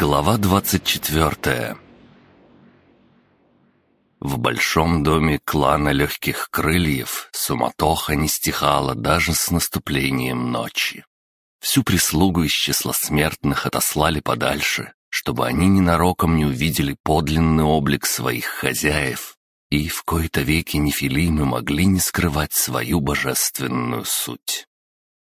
Глава двадцать четвертая В большом доме клана легких крыльев суматоха не стихала даже с наступлением ночи. Всю прислугу из числа смертных отослали подальше, чтобы они ненароком не увидели подлинный облик своих хозяев, и в кои-то веки нефилимы могли не скрывать свою божественную суть.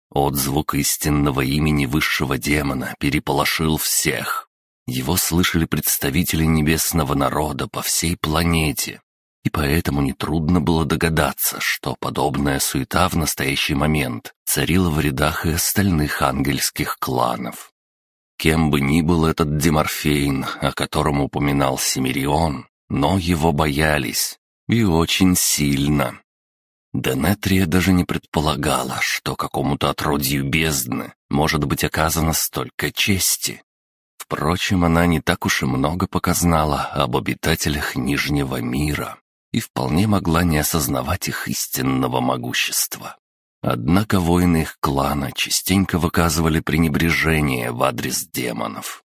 Отзвук истинного имени высшего демона переполошил всех. Его слышали представители небесного народа по всей планете, и поэтому нетрудно было догадаться, что подобная суета в настоящий момент царила в рядах и остальных ангельских кланов. Кем бы ни был этот Деморфейн, о котором упоминал Семирион, но его боялись, и очень сильно. Денетрия даже не предполагала, что какому-то отродью бездны может быть оказано столько чести. Впрочем, она не так уж и много показала об обитателях Нижнего мира и вполне могла не осознавать их истинного могущества. Однако воины их клана частенько выказывали пренебрежение в адрес демонов.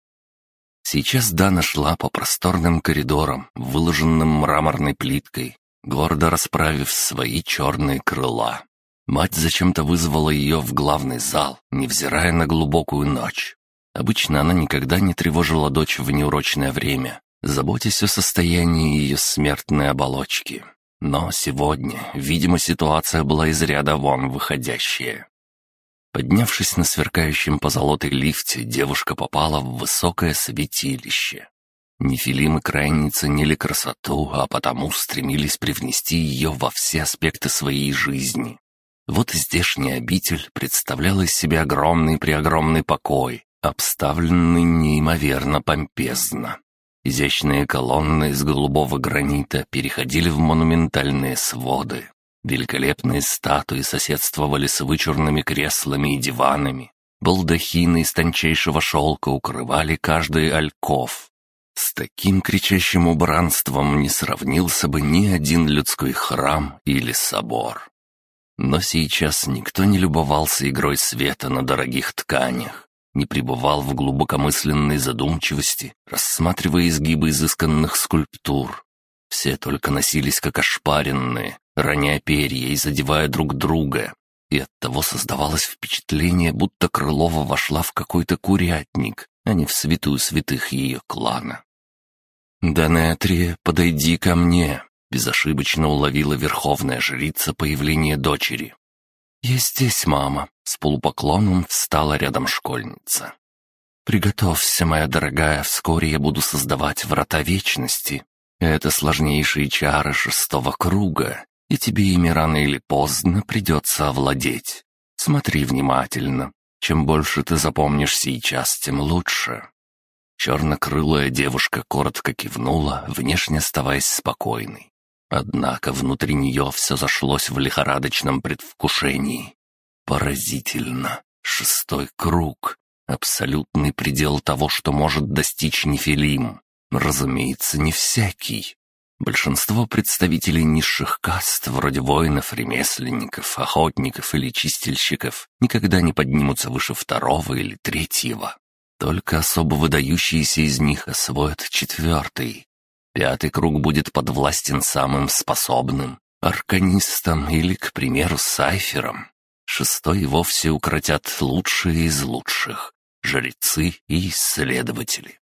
Сейчас Дана шла по просторным коридорам, выложенным мраморной плиткой, гордо расправив свои черные крыла. Мать зачем-то вызвала ее в главный зал, невзирая на глубокую ночь. Обычно она никогда не тревожила дочь в неурочное время, заботясь о состоянии ее смертной оболочки. Но сегодня, видимо, ситуация была из ряда вон выходящая. Поднявшись на сверкающем позолотой лифте, девушка попала в высокое святилище. Нефилимы крайне ценили красоту, а потому стремились привнести ее во все аспекты своей жизни. Вот здешняя обитель представляла из себя огромный-преогромный покой, обставленный неимоверно помпезно. Изящные колонны из голубого гранита переходили в монументальные своды. Великолепные статуи соседствовали с вычурными креслами и диванами. Балдахины из тончайшего шелка укрывали каждый альков. С таким кричащим убранством не сравнился бы ни один людской храм или собор. Но сейчас никто не любовался игрой света на дорогих тканях не пребывал в глубокомысленной задумчивости, рассматривая изгибы изысканных скульптур. Все только носились как ошпаренные, роняя перья и задевая друг друга. И оттого создавалось впечатление, будто Крылова вошла в какой-то курятник, а не в святую святых ее клана. «Данетрия, подойди ко мне!» — безошибочно уловила верховная жрица появление дочери. «Я здесь, мама», — с полупоклоном встала рядом школьница. «Приготовься, моя дорогая, вскоре я буду создавать врата вечности. Это сложнейшие чары шестого круга, и тебе ими рано или поздно придется овладеть. Смотри внимательно. Чем больше ты запомнишь сейчас, тем лучше». Чернокрылая девушка коротко кивнула, внешне оставаясь спокойной. Однако внутри нее все зашлось в лихорадочном предвкушении. Поразительно. Шестой круг. Абсолютный предел того, что может достичь Нефилим. Разумеется, не всякий. Большинство представителей низших каст, вроде воинов, ремесленников, охотников или чистильщиков, никогда не поднимутся выше второго или третьего. Только особо выдающиеся из них освоят четвертый, Пятый круг будет подвластен самым способным, арканистам или, к примеру, сайферам. Шестой вовсе укротят лучшие из лучших, жрецы и исследователи.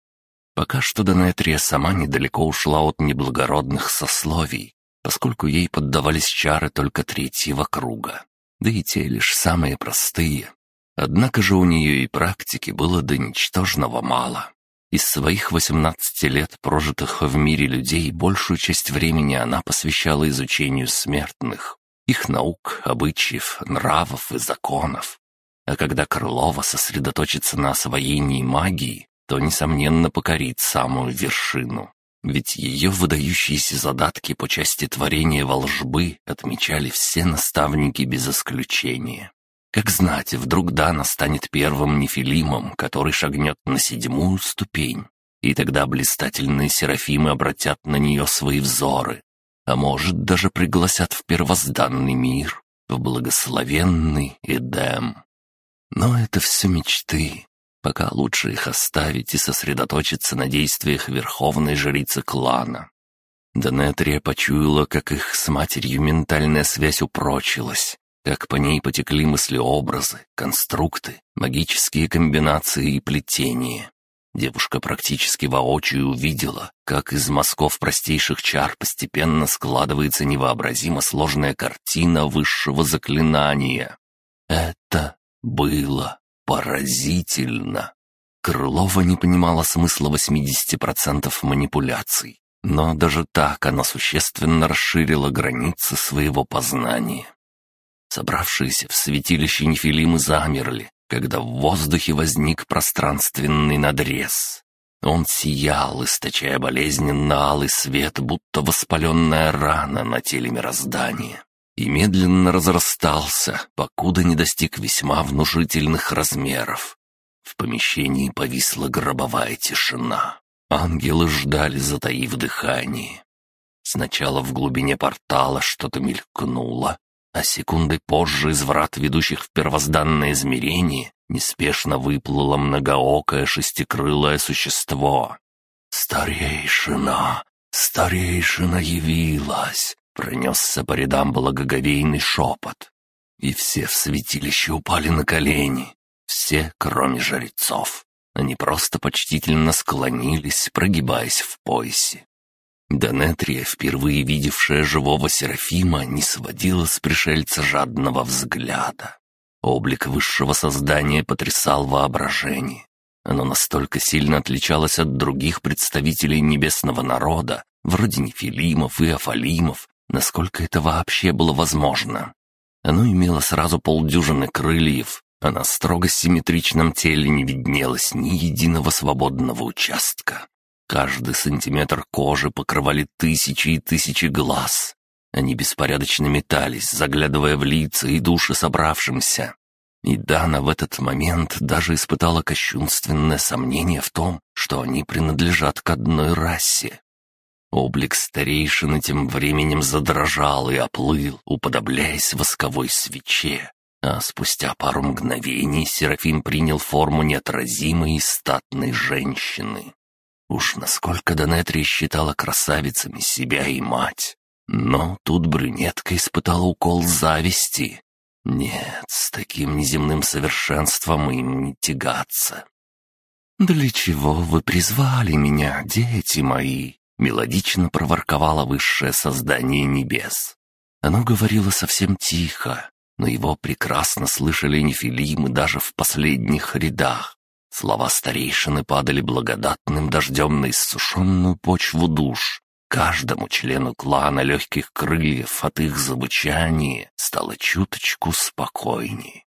Пока что Денетрия сама недалеко ушла от неблагородных сословий, поскольку ей поддавались чары только третьего круга, да и те лишь самые простые. Однако же у нее и практики было до ничтожного мало. Из своих 18 лет, прожитых в мире людей, большую часть времени она посвящала изучению смертных, их наук, обычаев, нравов и законов. А когда Крылова сосредоточится на освоении магии, то, несомненно, покорит самую вершину. Ведь ее выдающиеся задатки по части творения волжбы отмечали все наставники без исключения. Как знать, вдруг Дана станет первым нефилимом, который шагнет на седьмую ступень, и тогда блистательные серафимы обратят на нее свои взоры, а может, даже пригласят в первозданный мир, в благословенный Эдем. Но это все мечты. Пока лучше их оставить и сосредоточиться на действиях верховной жрицы клана. Денетрия почуяла, как их с матерью ментальная связь упрочилась, как по ней потекли мыслеобразы, конструкты, магические комбинации и плетения. Девушка практически воочию увидела, как из мазков простейших чар постепенно складывается невообразимо сложная картина высшего заклинания. Это было поразительно. Крылова не понимала смысла 80% манипуляций, но даже так она существенно расширила границы своего познания. Собравшиеся в святилище нефилимы замерли, когда в воздухе возник пространственный надрез. Он сиял, источая болезненно алый свет, будто воспаленная рана на теле мироздания, и медленно разрастался, покуда не достиг весьма внушительных размеров. В помещении повисла гробовая тишина. Ангелы ждали, затаив дыхание. Сначала в глубине портала что-то мелькнуло, а секунды позже из врат, ведущих в первозданное измерение, неспешно выплыло многоокое шестикрылое существо. «Старейшина! Старейшина явилась!» — пронесся по рядам благоговейный шепот. И все в святилище упали на колени. Все, кроме жрецов. Они просто почтительно склонились, прогибаясь в поясе. Донетрия, впервые видевшая живого Серафима, не сводила с пришельца жадного взгляда. Облик высшего создания потрясал воображение. Оно настолько сильно отличалось от других представителей небесного народа, вроде нефилимов и афалимов, насколько это вообще было возможно. Оно имело сразу полдюжины крыльев, а на строго симметричном теле не виднелось ни единого свободного участка. Каждый сантиметр кожи покрывали тысячи и тысячи глаз. Они беспорядочно метались, заглядывая в лица и души собравшимся. И Дана в этот момент даже испытала кощунственное сомнение в том, что они принадлежат к одной расе. Облик старейшины тем временем задрожал и оплыл, уподобляясь восковой свече. А спустя пару мгновений Серафим принял форму неотразимой и статной женщины. Уж насколько Донетри считала красавицами себя и мать. Но тут брюнетка испытала укол зависти. Нет, с таким неземным совершенством им не тягаться. «Для чего вы призвали меня, дети мои?» — мелодично проворковало высшее создание небес. Оно говорило совсем тихо, но его прекрасно слышали нефилимы даже в последних рядах. Слова старейшины падали благодатным дождем на иссушенную почву душ. Каждому члену клана легких крыльев от их звучания стало чуточку спокойней.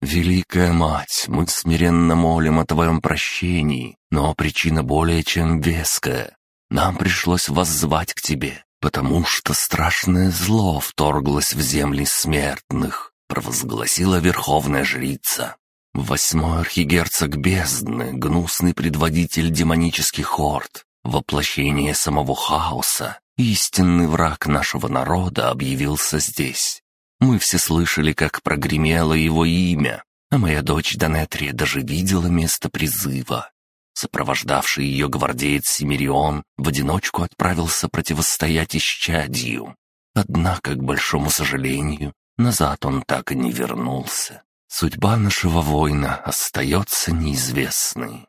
«Великая мать, мы смиренно молим о твоем прощении, но причина более чем веская. Нам пришлось воззвать к тебе, потому что страшное зло вторглось в земли смертных», провозгласила верховная жрица. Восьмой архигерцог бездны, гнусный предводитель демонических орд, воплощение самого хаоса, истинный враг нашего народа объявился здесь. Мы все слышали, как прогремело его имя, а моя дочь Донетрия даже видела место призыва. Сопровождавший ее гвардеец Симерион в одиночку отправился противостоять исчадью. Однако, к большому сожалению, назад он так и не вернулся. Судьба нашего воина остается неизвестной.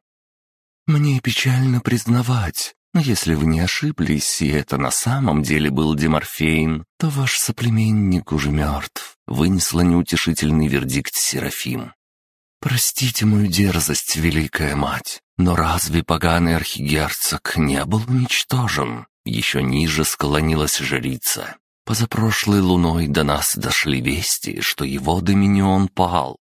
Мне печально признавать, но если вы не ошиблись, и это на самом деле был Деморфейн, то ваш соплеменник уже мертв», — вынесла неутешительный вердикт Серафим. «Простите мою дерзость, великая мать, но разве поганый архигерцог не был уничтожен?» Еще ниже склонилась жрица. Позапрошлой луной до нас дошли вести, что его доминион пал.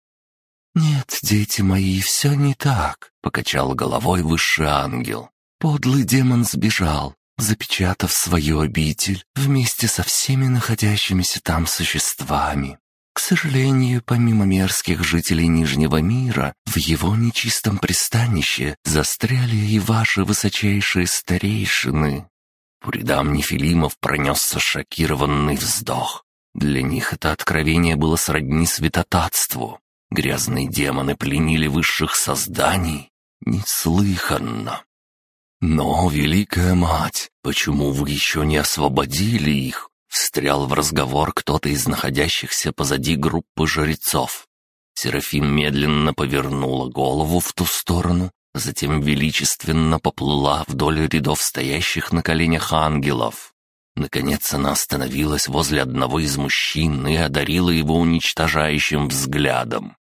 «Нет, дети мои, все не так», — покачал головой высший ангел. «Подлый демон сбежал, запечатав свою обитель вместе со всеми находящимися там существами. К сожалению, помимо мерзких жителей Нижнего мира, в его нечистом пристанище застряли и ваши высочайшие старейшины. По рядам нефилимов пронесся шокированный вздох. Для них это откровение было сродни святотатству. Грязные демоны пленили высших созданий? Неслыханно. Но, Великая Мать, почему вы еще не освободили их? Встрял в разговор кто-то из находящихся позади группы жрецов. Серафим медленно повернула голову в ту сторону, затем величественно поплыла вдоль рядов стоящих на коленях ангелов. Наконец она остановилась возле одного из мужчин и одарила его уничтожающим взглядом.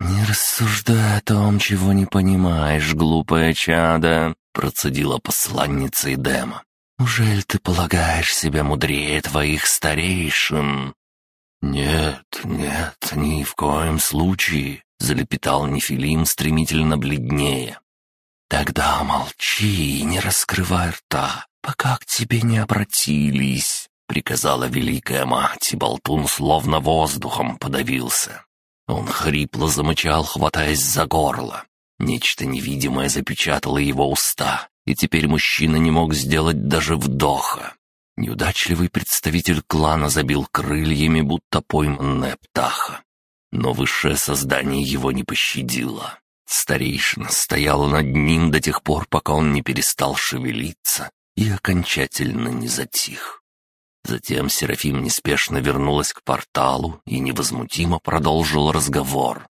«Не рассуждай о том, чего не понимаешь, глупая чада», — процедила посланница Эдема. «Ужель ты полагаешь себя мудрее твоих старейшин?» «Нет, нет, ни в коем случае», — залепетал Нефилим стремительно бледнее. «Тогда молчи и не раскрывай рта, пока к тебе не обратились», — приказала великая мать, и болтун словно воздухом подавился. Он хрипло замычал, хватаясь за горло. Нечто невидимое запечатало его уста, и теперь мужчина не мог сделать даже вдоха. Неудачливый представитель клана забил крыльями, будто пойманная птаха. Но высшее создание его не пощадило. Старейшина стояла над ним до тех пор, пока он не перестал шевелиться и окончательно не затих. Затем Серафим неспешно вернулась к порталу и невозмутимо продолжил разговор.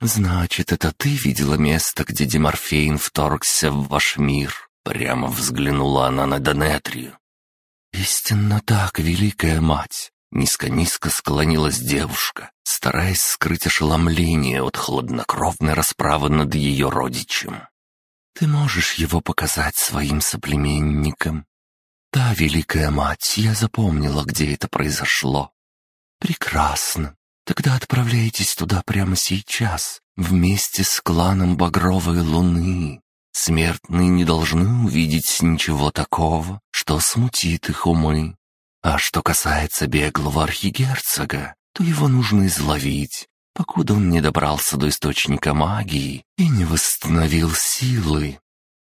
«Значит, это ты видела место, где Деморфейн вторгся в ваш мир?» Прямо взглянула она на Донетрию. «Истинно так, великая мать!» Низко-низко склонилась девушка, стараясь скрыть ошеломление от хладнокровной расправы над ее родичем. «Ты можешь его показать своим соплеменникам?» «Да, Великая Мать, я запомнила, где это произошло». «Прекрасно. Тогда отправляйтесь туда прямо сейчас, вместе с кланом Багровой Луны. Смертные не должны увидеть ничего такого, что смутит их умы. А что касается беглого архигерцога, то его нужно изловить, покуда он не добрался до источника магии и не восстановил силы.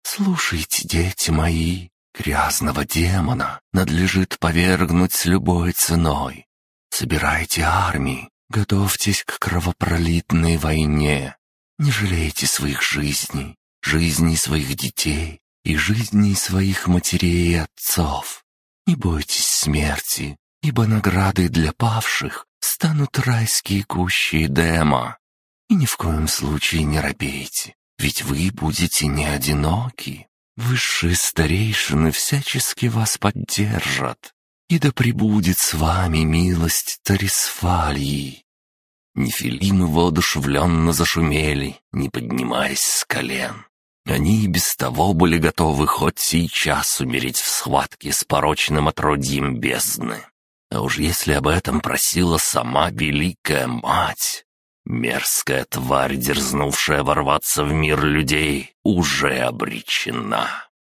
Слушайте, дети мои, Грязного демона надлежит повергнуть любой ценой. Собирайте армии, готовьтесь к кровопролитной войне. Не жалейте своих жизней, жизней своих детей и жизней своих матерей и отцов. Не бойтесь смерти, ибо наградой для павших станут райские кущи Дема. И ни в коем случае не робейте, ведь вы будете не одиноки. Высшие старейшины всячески вас поддержат, и да пребудет с вами милость Тарисфалии». Нефилимы воодушевленно зашумели, не поднимаясь с колен. Они и без того были готовы хоть сейчас умереть в схватке с порочным отродьем бездны. А уж если об этом просила сама Великая Мать, Мерзкая тварь, дерзнувшая ворваться в мир людей, уже обречена.